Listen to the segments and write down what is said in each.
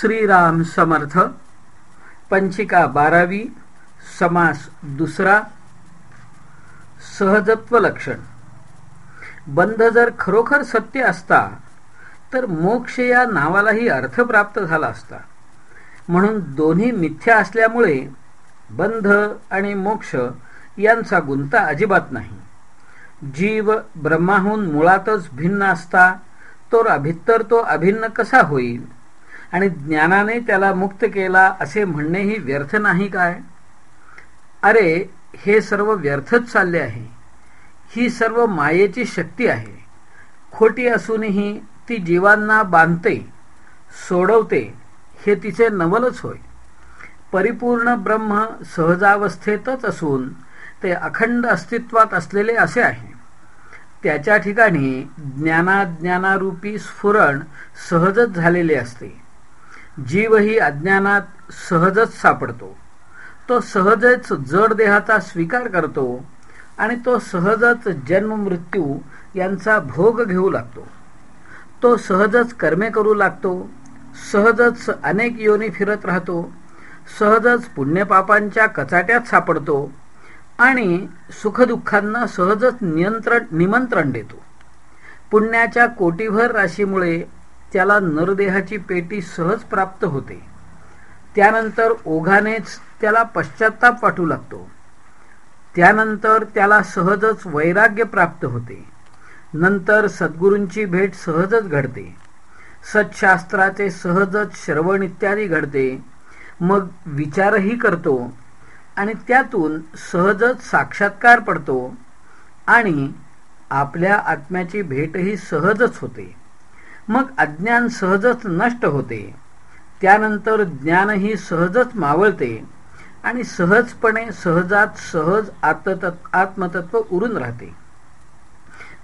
श्रीराम समर्थ पंचिका बारावी समास दुसरा सहजत्व लक्षण. बंध जर खरोखर सत्य असता तर मोक्ष या नावालाही अर्थ प्राप्त झाला असता. म्हणून दोन्ही मिथ्या असल्यामुळे बंध आणि मोक्ष यांचा गुंता अजिबात नाही. जीव ब्रह्माहून मुळातच भिन्न असता तो अभित्तर तो अभिन्न कसा होईल? आणि ज्ञानाने त्याला मुक्त केला असे म्हणणेही व्यर्थ नाही काय? अरे हे सर्व व्यर्थच चालले आहे. ही सर्व मायेची शक्ती आहे. खोटी असूनही ती जीवांना बांधते सोडवते हे तिचे नवलच होय. परिपूर्ण ब्रह्म सहजावस्थेतच असून ते अखंड अस्तित्वात असलेले असे आहे. त्याच्या ठिकाणी ज्ञानाज्ञानारूपी स्फुरण सहजच झालेले असते. जीवही अज्ञानात सहजच सापडतो. तो सहजच जड देहाचा स्वीकार करतो आणि तो सहजच जन्म मृत्यू यांचा भोग घेऊ लागतो. तो सहजच कर्मे करू लागतो सहजच अनेक योनी फिरत राहतो सहजच पुण्यपापांच्या कचाट्यात सापडतो आणि सुखदुःखांना सहजच नियंत्रण निमंत्रण देतो. पुण्याच्या कोटीभर राशीमुळे त्याला नरदेहाची पेटी सहज प्राप्त होते. त्यानंतर ओघानेच त्याला पश्चाताप वाटू लागतो. त्यानंतर त्याला सहजच वैराग्य प्राप्त होते. नंतर सद्गुरूंची भेट सहजच घडते. सत्शास्त्राचे सहजच श्रवण इत्यादी घडते. मग विचारही करतो आणि त्यातून सहजच साक्षात्कार पडतो आणि आपल्या आत्म्याची भेटही सहजच होते. मग अज्ञान सहजच नष्ट होते. त्यानंतर ज्ञानही सहजच मावळते आणि सहजपणे सहजात सहज आत्मतत्व उरून राहते.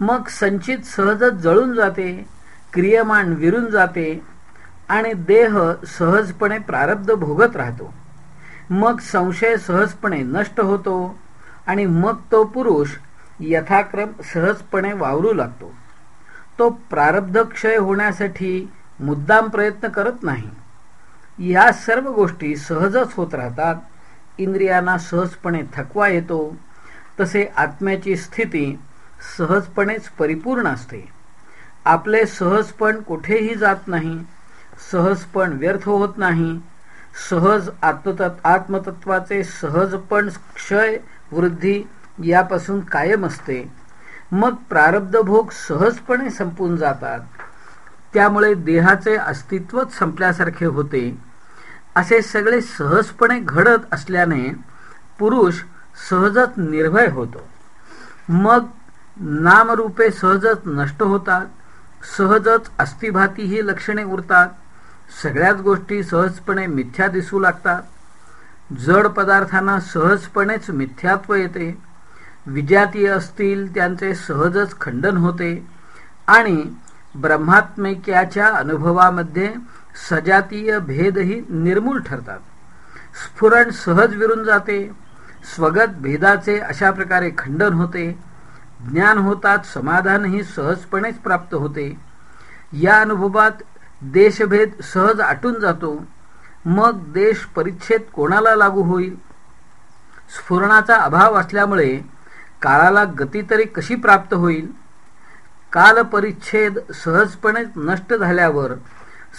मग संचित सहजच जळून जाते क्रियमान विरून जाते आणि देह सहजपणे प्रारब्ध भोगत राहतो. मग संशय सहजपणे नष्ट होतो आणि मग तो पुरुष यथाक्रम सहजपणे वावरू लागतो. तो प्रारब्ध क्षय होण्यासाठी मुद्दाम प्रयत्न करत नाही. या सर्व गोष्टी सहजच होत राहतात. इंद्रियांना सहजपणे थकवा येतो. तसे आत्म्याची स्थिती सहजपणेच परिपूर्ण असते. आपले सहजपण कुठेही जात नाही. सहजपण व्यर्थ होत नाही. सहज आत्मतत् आत्मतत्वाचे सहजपण क्षय वृद्धी यापासून कायम असते. मग प्रारब्ध भोग सहजपणे संपून जातात. त्यामुळे देहाचे अस्तित्वच संपल्यासारखे होते. असे सगळे सहजपणे घडत असल्याने पुरुष सहजच निर्भय होतो. मग नामरूपे सहजच नष्ट होतात सहजच अस्थिभाती ही लक्षणे उरतात सगळ्याच गोष्टी सहजपणे मिथ्या दिसू लागतात. जड पदार्थांना सहजपणेच मिथ्यात्व येते. विजातीय असतील त्यांचे सहजच खंडन होते. आणि ब्रह्मात्मिक्याच्या अनुभवामध्ये सजातीय भेदही निर्मूल ठरतात. स्फुरण सहज विरून जाते. स्वगत भेदाचे अशा प्रकारे खंडन होते. ज्ञान होतात समाधानही सहजपणेच प्राप्त होते. या अनुभवात देशभेद सहज आटून जातो. मग देश परिच्छेद कोणाला लागू होईल? स्फुरणाचा अभाव असल्यामुळे काळाला गती तरी कशी प्राप्त होईल? कालपरिच्छेद सहजपणे नष्ट झाल्यावर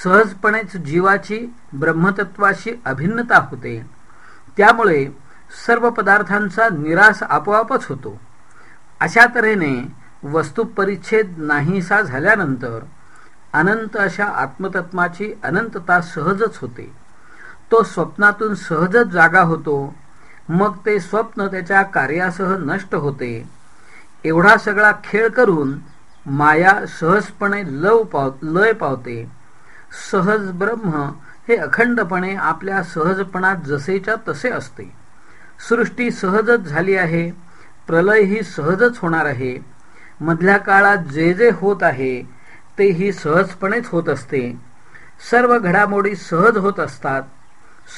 सहजपणेच जीवाची ब्रह्मतत्वाशी अभिन्नता होते. त्यामुळे सर्व पदार्थांचा निराश आपोआपच होतो. अशा तऱ्हेने वस्तुपरिच्छेद नाहीसा झाल्यानंतर अनंत अशा आत्मतत्वाची अनंतता सहजच होते. तो स्वप्नातून सहजच जागा होतो. मग ते स्वप्न त्याच्या कार्यासह नष्ट होते. एवढा सगळा खेळ करून माया सहजपणे लव पाव लय पावते. सहज ब्रह्म हे अखंडपणे आपल्या सहजपणात जसेच्या तसे असते. सृष्टी सहजच झाली आहे प्रलय ही सहजच होणार आहे. मधल्या काळात जे जे होत आहे ते ही सहजपणेच होत असते. सर्व घडामोडी सहज होत असतात.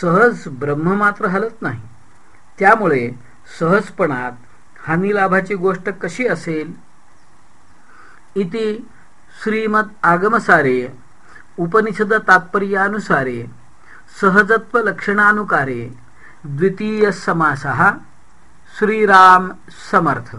सहज ब्रह्म मात्र हलत नाही. त्यामुळे सहजपणात हानिलाभाची गोष्ट कशी असेल? इति श्रीमद आगमसारे उपनिषद तात्पर्यानुसारे सहजत्व लक्षणानुकारे द्वितीय समासः श्रीराम समर्थ।